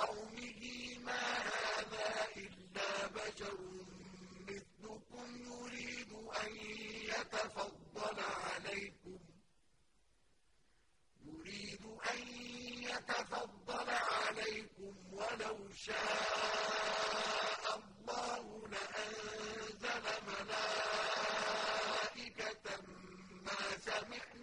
قَوْمِهِ مَا هَٰذَا إِلَّا بَشَرٌ مِّثْلُكُمْ يُرِيدُ أَن يَتَفَضَّلَ عَلَيْكُمْ يُرِيدُ أَن يَتَفَضَّلَ عَلَيْكُمْ وَلَوْ شَاءَ اللَّهُ لَأَنزَلَ مَلَائِكَةً مَّا سَمِعْنَا